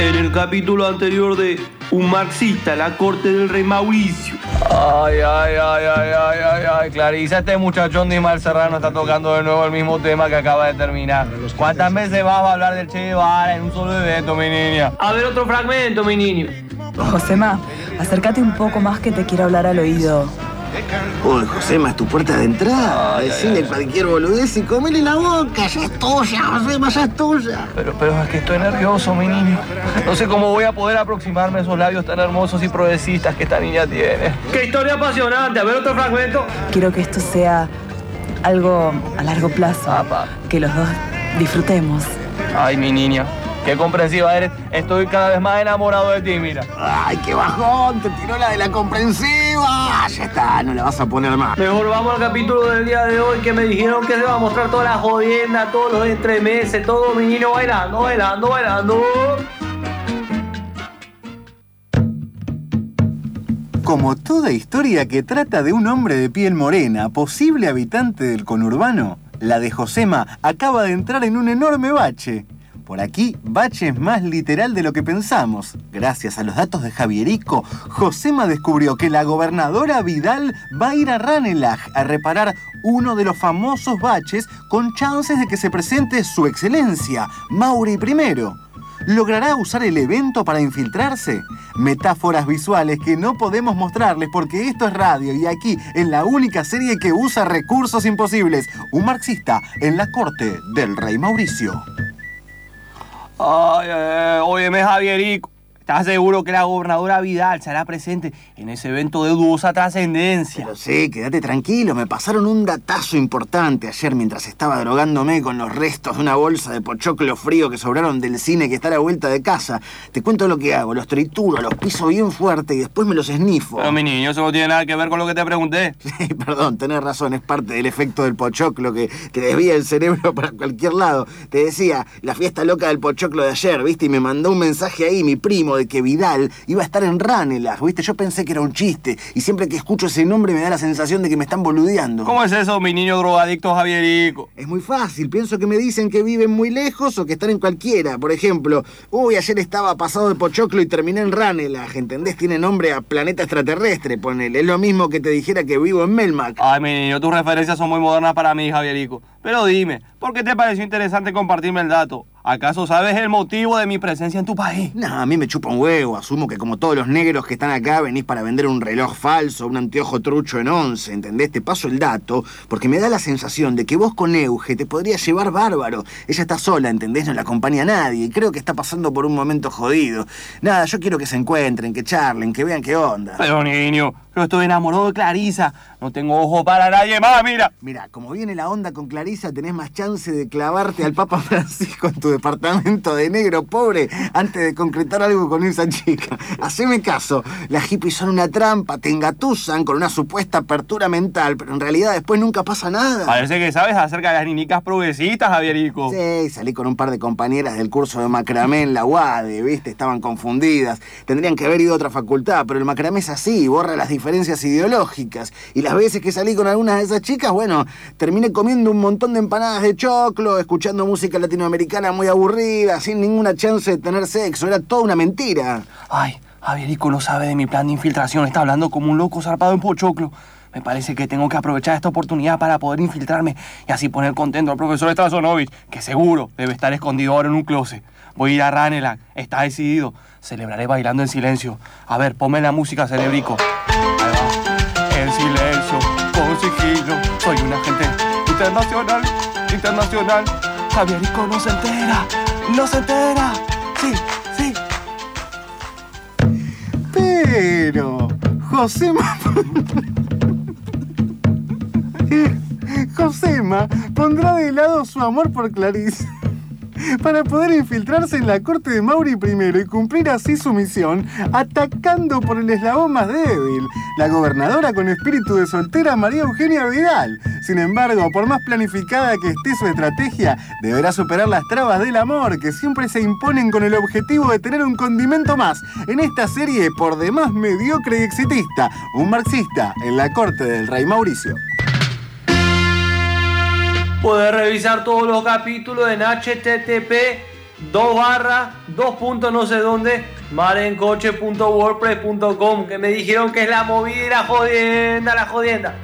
En el capítulo anterior de Un marxista, la corte del rey Mauricio. Ay, ay, ay, ay, ay, ay, ay, Clarisa, este muchachón de Ismael Serrano está tocando de nuevo el mismo tema que acaba de terminar. ¿Cuántas veces vas a hablar del Che Guevara en un solo evento, mi niña? A ver otro fragmento, mi niño. Josema, acércate un poco más que te quiero hablar al oído. Uy, Josema, es tu puerta de entrada. Decirle cualquier boludez y comele la boca. Ya es tuya, Josema, ya es tuya. Pero, pero es que estoy nervioso, mi niño. No sé cómo voy a poder aproximarme a esos labios tan hermosos y progresistas que esta niña tiene. ¡Qué historia apasionante! A ver otro fragmento. Quiero que esto sea algo a largo plazo. Apa. Que los dos disfrutemos. Ay, mi niña. Qué comprensiva eres. Estoy cada vez más enamorado de ti, mira. Ay, qué bajón, te tiró la de la comprensiva. Ya está, no la vas a poner más. Mejor vamos al capítulo del día de hoy que me dijeron que se va a mostrar toda la jodienda, todos los entremeses, todo mi niño bailando, bailando, bailando. Como toda historia que trata de un hombre de piel morena, posible habitante del conurbano, la de Josema acaba de entrar en un enorme bache. Por aquí, bache es más literal de lo que pensamos. Gracias a los datos de Javierico, Josema descubrió que la gobernadora Vidal va a ir a Ranelagh a reparar uno de los famosos baches con chances de que se presente su excelencia, Mauri I. ¿Logrará usar el evento para infiltrarse? Metáforas visuales que no podemos mostrarles porque esto es radio y aquí en la única serie que usa recursos imposibles, un marxista en la corte del rey Mauricio. Ay, ay, óyeme, Javierico. ¿Estás seguro que la gobernadora Vidal será presente en ese evento de dudosa trascendencia? Pero sí, quédate tranquilo, me pasaron un datazo importante ayer mientras estaba drogándome con los restos de una bolsa de pochoclo frío que sobraron del cine que está a la vuelta de casa. Te cuento lo que hago, los trituro, los piso bien fuerte y después me los esnifo. Pero mi niño, eso no tiene nada que ver con lo que te pregunté. Sí, perdón, tenés razón, es parte del efecto del pochoclo que, que desvía el cerebro para cualquier lado. Te decía, la fiesta loca del pochoclo de ayer, ¿viste? Y me mandó un mensaje ahí mi primo de que Vidal iba a estar en Ranelagh, ¿viste? Yo pensé que era un chiste y siempre que escucho ese nombre me da la sensación de que me están boludeando. ¿Cómo es eso, mi niño drogadicto Javierico? Es muy fácil, pienso que me dicen que viven muy lejos o que están en cualquiera. Por ejemplo, uy, ayer estaba pasado de Pochoclo y terminé en Ranelagh, ¿entendés? Tiene nombre a planeta extraterrestre, ponele. Es lo mismo que te dijera que vivo en Melmac. Ay, mi niño, tus referencias son muy modernas para mí, Javierico. Pero dime, ¿por qué te pareció interesante compartirme el dato? ¿Acaso sabes el motivo de mi presencia en tu país? No, a mí me chupa un huevo. Asumo que como todos los negros que están acá venís para vender un reloj falso, un anteojo trucho en once, ¿entendés? Te paso el dato porque me da la sensación de que vos con Euge te podrías llevar bárbaro. Ella está sola, ¿entendés? No la acompaña nadie y creo que está pasando por un momento jodido. Nada, yo quiero que se encuentren, que charlen, que vean qué onda. Pero niño, yo estoy enamorado de Clarisa. No tengo ojo para nadie más, mira. Mira, como viene la onda con Clarisa, tenés más chance de clavarte al Papa Francisco en tu departamento de negro pobre antes de concretar algo con esa chica. Haceme caso, las hippies son una trampa, te engatusan con una supuesta apertura mental, pero en realidad después nunca pasa nada. Parece que sabes acerca de las ninicas progresistas, Javierico. Sí, salí con un par de compañeras del curso de macramé en la UADE, ¿viste? Estaban confundidas. Tendrían que haber ido a otra facultad, pero el macramé es así, borra las diferencias ideológicas. Y las veces que salí con algunas de esas chicas, bueno, terminé comiendo un montón de empanadas de choclo, escuchando música latinoamericana muy aburrida, sin ninguna chance de tener sexo. Era toda una mentira. Ay, Javierico no sabe de mi plan de infiltración. Está hablando como un loco zarpado en Pochoclo. Me parece que tengo que aprovechar esta oportunidad para poder infiltrarme y así poner contento al profesor Strazonovich, que seguro debe estar escondido ahora en un closet. Voy a ir a Ranelagh, está decidido. Celebraré bailando en silencio. A ver, ponme la música, cerebrico. En silencio, con sigilo. Soy un agente internacional, internacional. Javierico no se entera, no se entera. Sí, sí. Pero, Josema. Josema pondrá de lado su amor por Clarice para poder infiltrarse en la corte de Mauri I y cumplir así su misión, atacando por el eslabón más débil, la gobernadora con espíritu de soltera María Eugenia Vidal. Sin embargo, por más planificada que esté su estrategia, deberá superar las trabas del amor que siempre se imponen con el objetivo de tener un condimento más en esta serie por demás mediocre y exitista, un marxista en la corte del rey Mauricio. Puedes revisar todos los capítulos en http dos barras, dos puntos no sé dónde, marencoche.wordpress.com, que me dijeron que es la movida la jodienda, la jodienda.